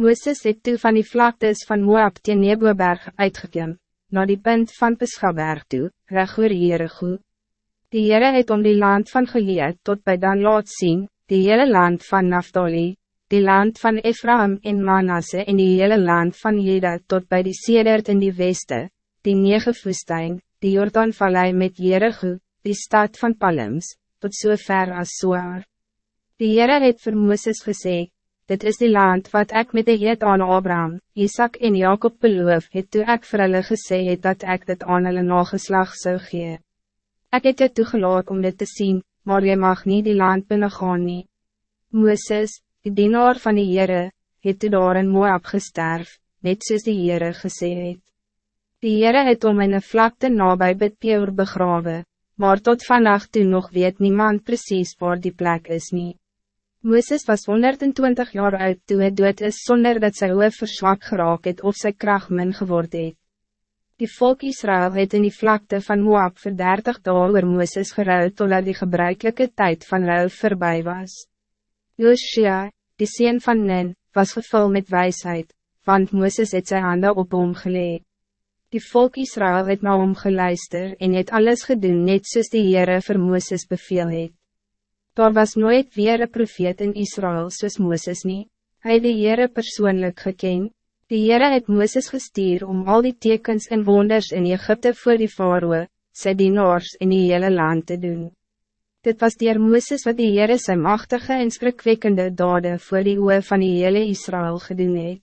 Moeses het toe van die vlaktes van Moab teen Neboberg uitgekom, na die punt van Peschaberg toe, reg oor Jericho. Die Heere het om die land van Gilead tot bij dan laat zien, die hele land van Naftali, die land van Ephraim en Manasse en die hele land van Jeda tot bij die Sedert in die Weste, die nege woestijn, die Jordaanvallei met Jericho, die stad van Palms, tot so ver as Soar. Die Heere het vir Mooses gesê, dit is die land wat ik met de Heet aan Abraham, Isaac en Jacob beloof het toe ek vir hulle gesê het dat ik dit aan hulle nageslag zou gee. Ek het jou toegelaat om dit te zien, maar jy mag niet die land binnengaan nie. Mooses, die dienaar van die Heere, het toe daar in Moab gesterf, net soos die Heere gesê het. Die Heere het om in een vlakte nabij Bidpeur begrawe, maar tot vannacht toe nog weet niemand precies waar die plek is nie. Mooses was 120 jaar oud toe het dood is zonder dat sy hoof verswak geraak het of sy kracht min geword het. Die volk Israël het in die vlakte van Moab vir 30 dagen oor Mooses geruil totdat die gebruikelijke tijd van ruil voorbij was. Joshua, die sien van Nen, was gevul met wijsheid, want Mooses het zijn handen op hom gelee. Die volk Israël het na hom geluister en het alles gedoen net soos die Heere vir Mooses beveel het. Daar was nooit weer een profeet in Israël soos Mooses nie, hy het die Heere persoonlijk geken. Die Heere het Mooses gestuur om al die tekens en wonders in Egypte voor die faroe, sy dienaars in die hele land te doen. Dit was dier Mooses wat die Heere sy machtige en skrikwekkende dade voor die oe van die hele Israël gedoen het.